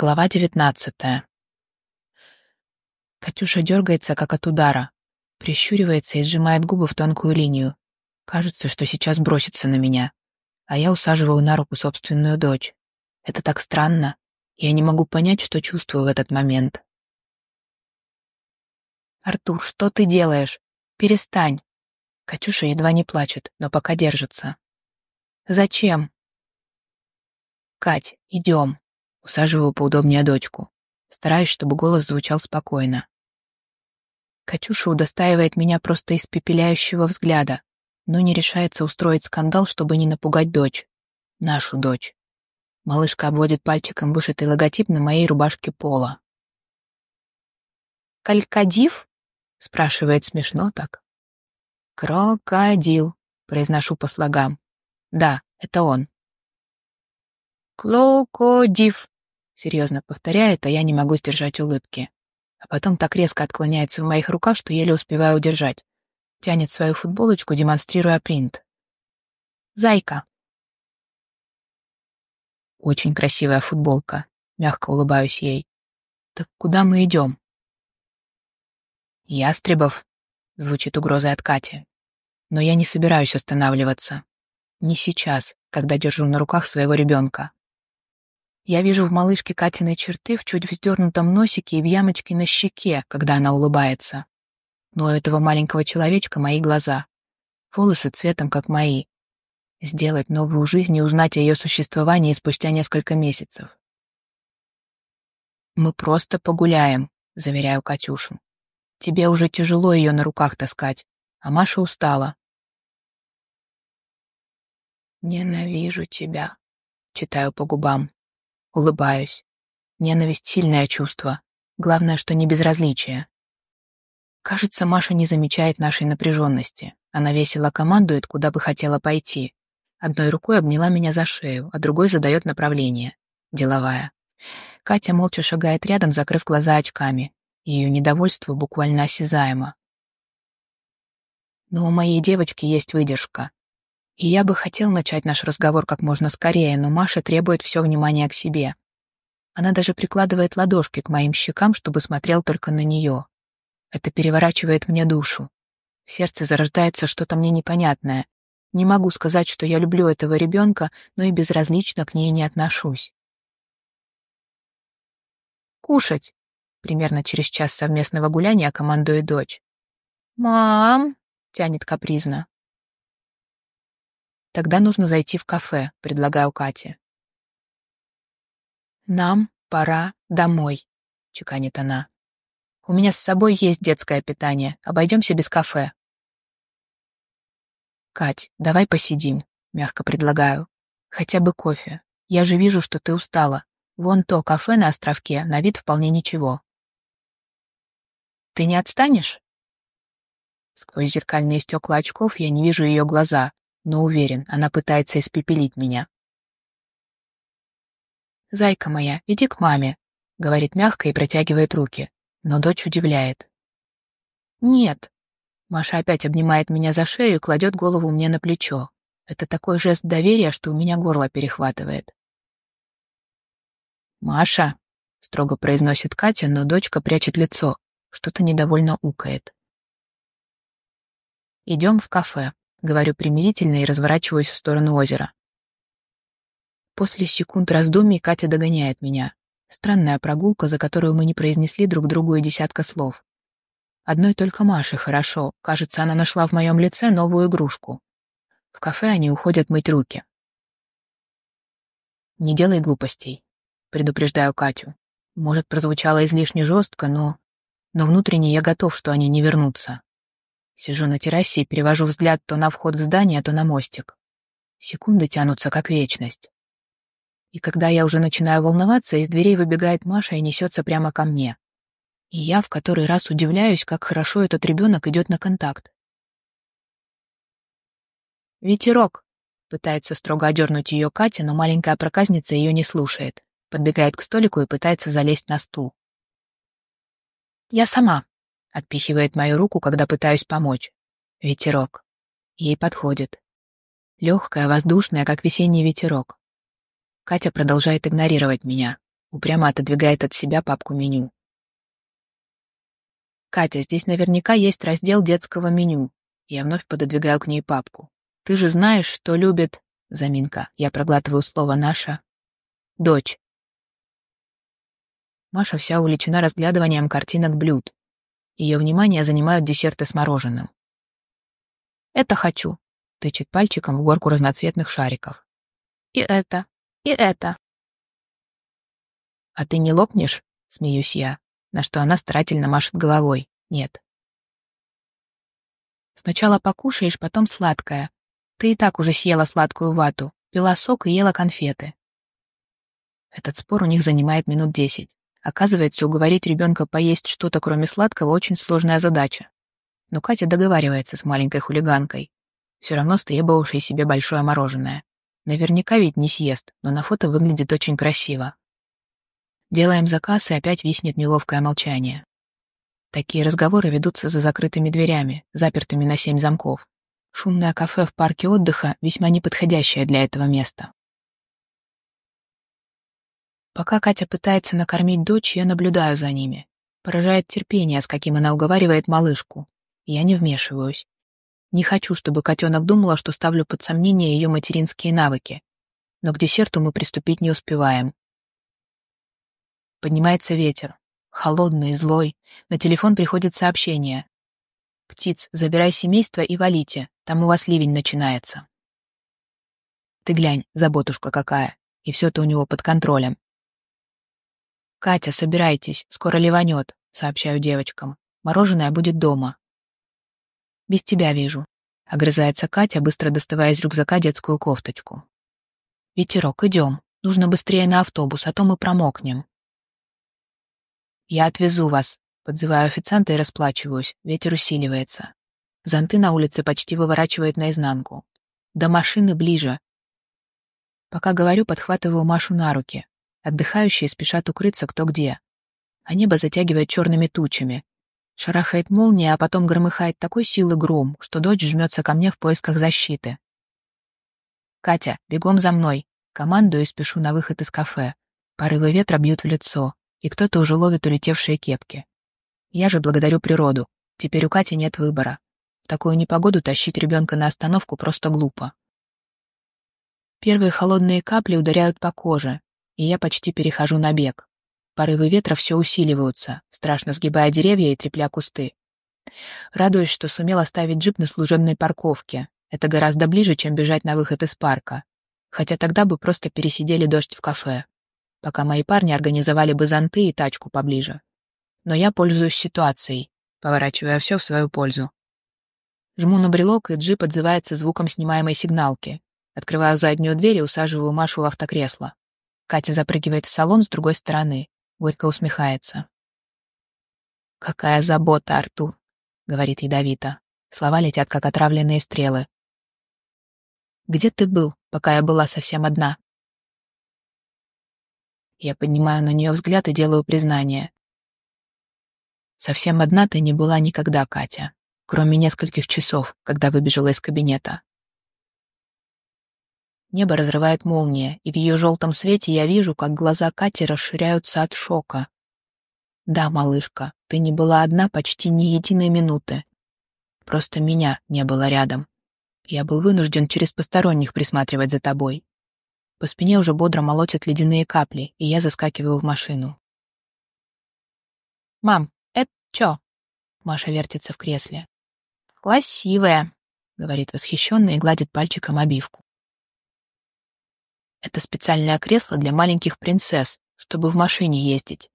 Глава девятнадцатая. Катюша дергается, как от удара, прищуривается и сжимает губы в тонкую линию. Кажется, что сейчас бросится на меня, а я усаживаю на руку собственную дочь. Это так странно. Я не могу понять, что чувствую в этот момент. «Артур, что ты делаешь? Перестань!» Катюша едва не плачет, но пока держится. «Зачем?» «Кать, идем!» Усаживаю поудобнее дочку. Стараюсь, чтобы голос звучал спокойно. Катюша удостаивает меня просто испепеляющего взгляда, но не решается устроить скандал, чтобы не напугать дочь. Нашу дочь. Малышка обводит пальчиком вышитый логотип на моей рубашке пола. «Калькадив?» — спрашивает смешно так. «Крокодил», — произношу по слогам. «Да, это он». «Клокодив», Серьезно повторяет, а я не могу сдержать улыбки. А потом так резко отклоняется в моих руках, что еле успеваю удержать. Тянет свою футболочку, демонстрируя принт. «Зайка!» Очень красивая футболка. Мягко улыбаюсь ей. «Так куда мы идем?» «Ястребов», — звучит угрозой от Кати. «Но я не собираюсь останавливаться. Не сейчас, когда держу на руках своего ребенка. Я вижу в малышке Катиной черты в чуть вздернутом носике и в ямочке на щеке, когда она улыбается. Но у этого маленького человечка мои глаза. Волосы цветом, как мои. Сделать новую жизнь и узнать о ее существовании спустя несколько месяцев. «Мы просто погуляем», — заверяю Катюшу. «Тебе уже тяжело ее на руках таскать, а Маша устала». «Ненавижу тебя», — читаю по губам. Улыбаюсь. Ненависть — сильное чувство. Главное, что не безразличие. Кажется, Маша не замечает нашей напряженности. Она весело командует, куда бы хотела пойти. Одной рукой обняла меня за шею, а другой задает направление. Деловая. Катя молча шагает рядом, закрыв глаза очками. Ее недовольство буквально осязаемо. Но у моей девочки есть выдержка. И я бы хотел начать наш разговор как можно скорее, но Маша требует все внимание к себе. Она даже прикладывает ладошки к моим щекам, чтобы смотрел только на нее. Это переворачивает мне душу. В сердце зарождается что-то мне непонятное. Не могу сказать, что я люблю этого ребенка, но и безразлично к ней не отношусь. «Кушать!» Примерно через час совместного гуляния командует дочь. «Мам!» — тянет капризно. Тогда нужно зайти в кафе, предлагаю Кате. Нам пора домой, чеканит она. У меня с собой есть детское питание. Обойдемся без кафе. Кать, давай посидим, мягко предлагаю. Хотя бы кофе. Я же вижу, что ты устала. Вон то кафе на островке, на вид вполне ничего. Ты не отстанешь? Сквозь зеркальные стекла очков я не вижу ее глаза, но уверен, она пытается испепелить меня. «Зайка моя, иди к маме», — говорит мягко и протягивает руки, но дочь удивляет. «Нет». Маша опять обнимает меня за шею и кладет голову мне на плечо. Это такой жест доверия, что у меня горло перехватывает. «Маша», — строго произносит Катя, но дочка прячет лицо, что-то недовольно укает. Идем в кафе. Говорю примирительно и разворачиваюсь в сторону озера. После секунд раздумий Катя догоняет меня. Странная прогулка, за которую мы не произнесли друг другу и десятка слов. Одной только Маше хорошо. Кажется, она нашла в моем лице новую игрушку. В кафе они уходят мыть руки. «Не делай глупостей», — предупреждаю Катю. Может, прозвучало излишне жестко, но... Но внутренне я готов, что они не вернутся. Сижу на террасе и перевожу взгляд то на вход в здание, то на мостик. Секунды тянутся, как вечность. И когда я уже начинаю волноваться, из дверей выбегает Маша и несется прямо ко мне. И я в который раз удивляюсь, как хорошо этот ребенок идет на контакт. «Ветерок!» — пытается строго одернуть ее Катя, но маленькая проказница ее не слушает. Подбегает к столику и пытается залезть на стул. «Я сама», Отпихивает мою руку, когда пытаюсь помочь. Ветерок. Ей подходит. Легкая, воздушная, как весенний ветерок. Катя продолжает игнорировать меня. Упрямо отодвигает от себя папку меню. «Катя, здесь наверняка есть раздел детского меню». Я вновь пододвигаю к ней папку. «Ты же знаешь, что любит...» Заминка. Я проглатываю слово «наша». «Дочь». Маша вся увлечена разглядыванием картинок блюд. Ее внимание занимают десерты с мороженым. «Это хочу», — тычет пальчиком в горку разноцветных шариков. «И это, и это». «А ты не лопнешь?» — смеюсь я, на что она старательно машет головой. «Нет». «Сначала покушаешь, потом сладкое. Ты и так уже съела сладкую вату, пила сок и ела конфеты». Этот спор у них занимает минут десять. Оказывается, уговорить ребенка поесть что-то, кроме сладкого, очень сложная задача. Но Катя договаривается с маленькой хулиганкой, все равно стребовавшей себе большое мороженое. Наверняка ведь не съест, но на фото выглядит очень красиво. Делаем заказ, и опять виснет неловкое молчание. Такие разговоры ведутся за закрытыми дверями, запертыми на семь замков. Шумное кафе в парке отдыха весьма неподходящее для этого места. Пока Катя пытается накормить дочь, я наблюдаю за ними. Поражает терпение, с каким она уговаривает малышку. Я не вмешиваюсь. Не хочу, чтобы котенок думала, что ставлю под сомнение ее материнские навыки. Но к десерту мы приступить не успеваем. Поднимается ветер. Холодный, злой. На телефон приходит сообщение. «Птиц, забирай семейство и валите. Там у вас ливень начинается». Ты глянь, заботушка какая. И все-то у него под контролем. «Катя, собирайтесь, скоро ливанет», — сообщаю девочкам. «Мороженое будет дома». «Без тебя вижу», — огрызается Катя, быстро доставая из рюкзака детскую кофточку. «Ветерок, идем. Нужно быстрее на автобус, а то мы промокнем». «Я отвезу вас», — подзываю официанта и расплачиваюсь. Ветер усиливается. Зонты на улице почти выворачивает наизнанку. До машины ближе. Пока говорю, подхватываю Машу на руки. Отдыхающие спешат укрыться кто где. А небо затягивает черными тучами. Шарахает молния, а потом громыхает такой силы гром, что дочь жмется ко мне в поисках защиты. «Катя, бегом за мной!» Командую и спешу на выход из кафе. Порывы ветра бьют в лицо, и кто-то уже ловит улетевшие кепки. Я же благодарю природу. Теперь у Кати нет выбора. В такую непогоду тащить ребенка на остановку просто глупо. Первые холодные капли ударяют по коже, и я почти перехожу на бег. Порывы ветра все усиливаются, страшно сгибая деревья и трепля кусты. Радуюсь, что сумел оставить джип на служебной парковке. Это гораздо ближе, чем бежать на выход из парка. Хотя тогда бы просто пересидели дождь в кафе. Пока мои парни организовали бы зонты и тачку поближе. Но я пользуюсь ситуацией, поворачивая все в свою пользу. Жму на брелок, и джип отзывается звуком снимаемой сигналки. Открываю заднюю дверь и усаживаю Машу в автокресло. Катя запрыгивает в салон с другой стороны. Горько усмехается. «Какая забота, Артур», — говорит ядовито. Слова летят, как отравленные стрелы. «Где ты был, пока я была совсем одна?» Я поднимаю на нее взгляд и делаю признание. «Совсем одна ты не была никогда, Катя, кроме нескольких часов, когда выбежала из кабинета. Небо разрывает молния, и в ее желтом свете я вижу, как глаза Кати расширяются от шока. Да, малышка, ты не была одна почти ни единой минуты. Просто меня не было рядом. Я был вынужден через посторонних присматривать за тобой. По спине уже бодро молотят ледяные капли, и я заскакиваю в машину. «Мам, это чё?» Маша вертится в кресле. «Красивая», — говорит восхищенно и гладит пальчиком обивку. Это специальное кресло для маленьких принцесс, чтобы в машине ездить.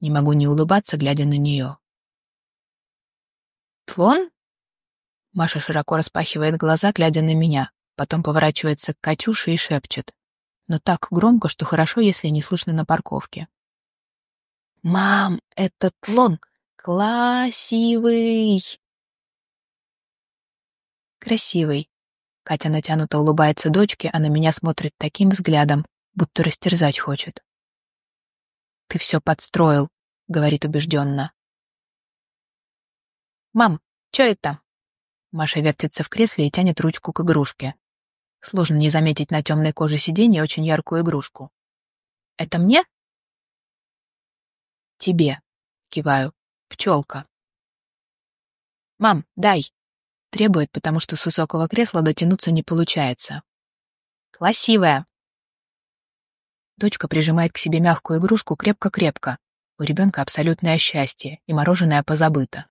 Не могу не улыбаться, глядя на нее. «Тлон?» Маша широко распахивает глаза, глядя на меня, потом поворачивается к Катюше и шепчет. Но так громко, что хорошо, если не слышно на парковке. «Мам, это тлон! Красивый!» «Красивый», Катя натянуто улыбается дочке, а на меня смотрит таким взглядом, будто растерзать хочет. «Ты все подстроил», — говорит убежденно. «Мам, что это?» Маша вертится в кресле и тянет ручку к игрушке. Сложно не заметить на темной коже сиденья очень яркую игрушку. «Это мне?» Тебе. Киваю. Пчелка. Мам, дай. Требует, потому что с высокого кресла дотянуться не получается. Красивая. Дочка прижимает к себе мягкую игрушку крепко-крепко. У ребенка абсолютное счастье, и мороженое позабыто.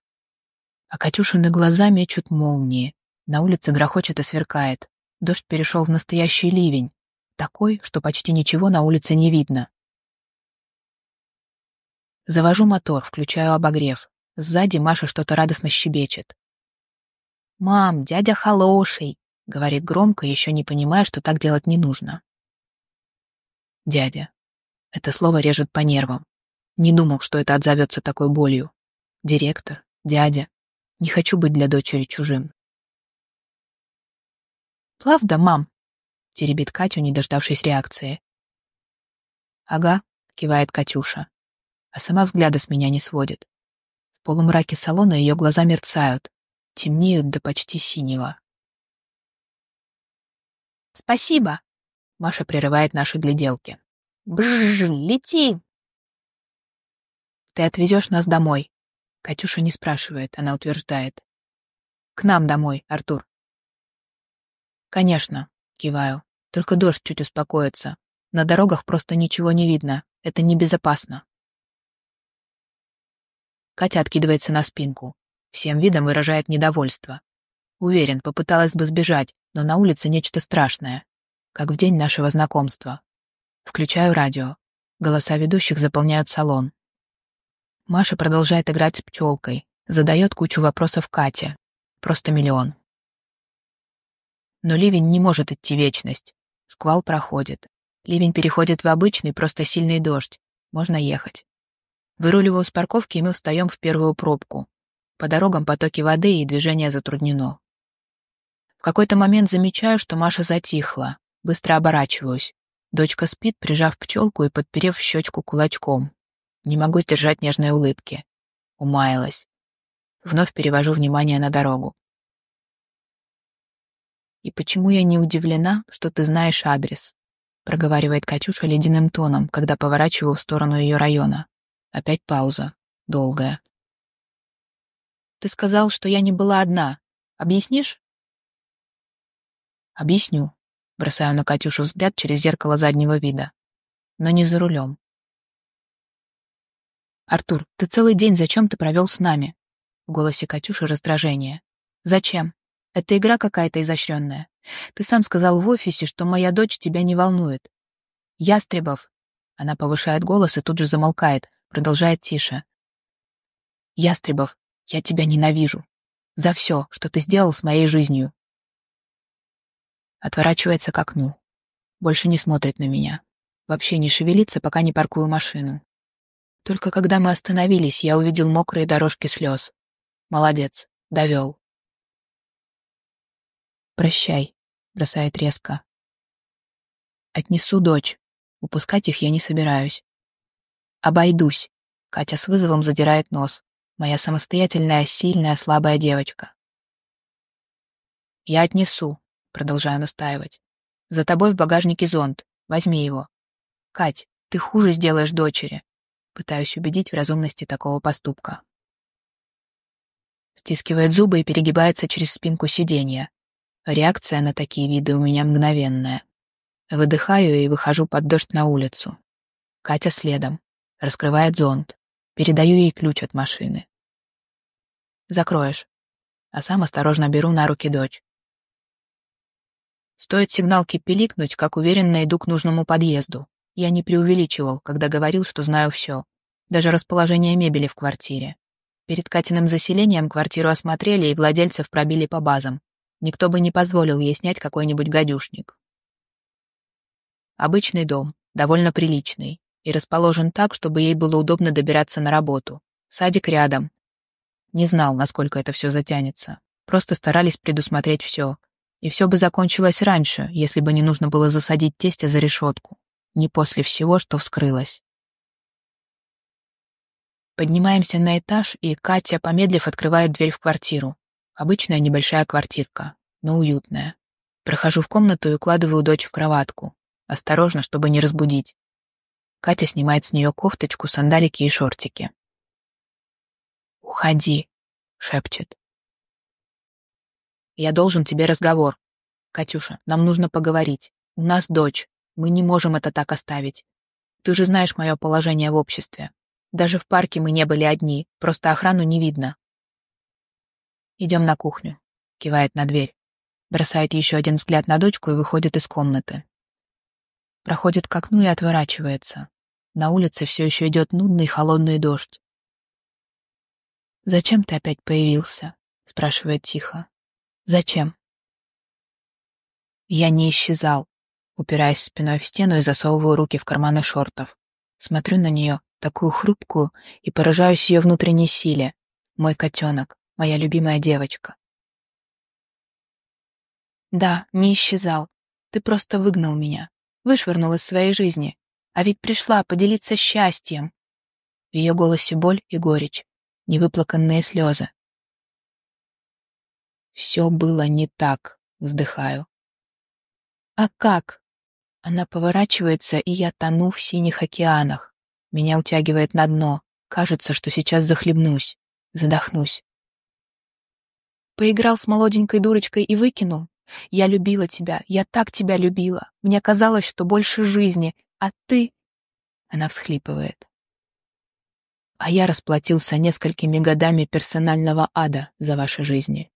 А Катюшины глаза мечут молнии. На улице грохочет и сверкает. Дождь перешел в настоящий ливень. Такой, что почти ничего на улице не видно. Завожу мотор, включаю обогрев. Сзади Маша что-то радостно щебечет. «Мам, дядя хороший!» — говорит громко, еще не понимая, что так делать не нужно. Дядя. Это слово режет по нервам. Не думал, что это отзовется такой болью. Директор, дядя. Не хочу быть для дочери чужим. «Правда, мам?» — теребит Катю, не дождавшись реакции. «Ага», — кивает Катюша, а сама взгляда с меня не сводит. В полумраке салона ее глаза мерцают, темнеют до почти синего. «Спасибо!» — Маша прерывает наши гляделки. «Брррр, лети!» «Ты отвезешь нас домой?» Катюша не спрашивает, она утверждает. «К нам домой, Артур». «Конечно», — киваю. «Только дождь чуть успокоится. На дорогах просто ничего не видно. Это небезопасно». Катя откидывается на спинку. Всем видом выражает недовольство. Уверен, попыталась бы сбежать, но на улице нечто страшное. Как в день нашего знакомства. Включаю радио. Голоса ведущих заполняют салон. Маша продолжает играть с пчелкой, задает кучу вопросов Кате. Просто миллион. Но ливень не может идти вечность. Шквал проходит. Ливень переходит в обычный, просто сильный дождь. Можно ехать. Выруливаю с парковки, и мы встаем в первую пробку. По дорогам потоки воды, и движение затруднено. В какой-то момент замечаю, что Маша затихла. Быстро оборачиваюсь. Дочка спит, прижав пчелку и подперев щечку кулачком. Не могу сдержать нежной улыбки. Умаялась. Вновь перевожу внимание на дорогу. «И почему я не удивлена, что ты знаешь адрес?» проговаривает Катюша ледяным тоном, когда поворачиваю в сторону ее района. Опять пауза. Долгая. «Ты сказал, что я не была одна. Объяснишь?» «Объясню», бросаю на Катюшу взгляд через зеркало заднего вида. Но не за рулем. «Артур, ты целый день зачем ты провел с нами?» В голосе Катюши раздражение. «Зачем? Это игра какая-то изощренная. Ты сам сказал в офисе, что моя дочь тебя не волнует. Ястребов!» Она повышает голос и тут же замолкает, продолжает тише. «Ястребов, я тебя ненавижу. За все, что ты сделал с моей жизнью». Отворачивается к окну. Больше не смотрит на меня. Вообще не шевелится, пока не паркую машину. Только когда мы остановились, я увидел мокрые дорожки слез. Молодец, довел. «Прощай», — бросает резко. «Отнесу дочь. Упускать их я не собираюсь. Обойдусь». Катя с вызовом задирает нос. Моя самостоятельная, сильная, слабая девочка. «Я отнесу», — продолжаю настаивать. «За тобой в багажнике зонт. Возьми его. Кать, ты хуже сделаешь дочери. Пытаюсь убедить в разумности такого поступка. Стискивает зубы и перегибается через спинку сиденья. Реакция на такие виды у меня мгновенная. Выдыхаю и выхожу под дождь на улицу. Катя следом. Раскрывает зонт. Передаю ей ключ от машины. Закроешь. А сам осторожно беру на руки дочь. Стоит сигналке пиликнуть, как уверенно иду к нужному подъезду. Я не преувеличивал, когда говорил, что знаю все. Даже расположение мебели в квартире. Перед Катиным заселением квартиру осмотрели и владельцев пробили по базам. Никто бы не позволил ей снять какой-нибудь гадюшник. Обычный дом, довольно приличный, и расположен так, чтобы ей было удобно добираться на работу. Садик рядом. Не знал, насколько это все затянется. Просто старались предусмотреть все. И все бы закончилось раньше, если бы не нужно было засадить тестя за решетку не после всего, что вскрылось. Поднимаемся на этаж, и Катя, помедлив, открывает дверь в квартиру. Обычная небольшая квартирка, но уютная. Прохожу в комнату и укладываю дочь в кроватку. Осторожно, чтобы не разбудить. Катя снимает с нее кофточку, сандалики и шортики. «Уходи», — шепчет. «Я должен тебе разговор. Катюша, нам нужно поговорить. У нас дочь. Мы не можем это так оставить. Ты же знаешь мое положение в обществе. Даже в парке мы не были одни, просто охрану не видно. Идем на кухню. Кивает на дверь. Бросает еще один взгляд на дочку и выходит из комнаты. Проходит к окну и отворачивается. На улице все еще идет нудный холодный дождь. «Зачем ты опять появился?» — спрашивает тихо. «Зачем?» Я не исчезал, упираясь спиной в стену и засовываю руки в карманы шортов. Смотрю на нее, такую хрупкую, и поражаюсь ее внутренней силе. Мой котенок, моя любимая девочка. Да, не исчезал. Ты просто выгнал меня, вышвырнул из своей жизни. А ведь пришла поделиться счастьем. В ее голосе боль и горечь, невыплаканные слезы. Все было не так, вздыхаю. А как? Она поворачивается, и я тону в синих океанах. Меня утягивает на дно. Кажется, что сейчас захлебнусь, задохнусь. Поиграл с молоденькой дурочкой и выкинул? Я любила тебя, я так тебя любила. Мне казалось, что больше жизни, а ты...» Она всхлипывает. «А я расплатился несколькими годами персонального ада за ваши жизни.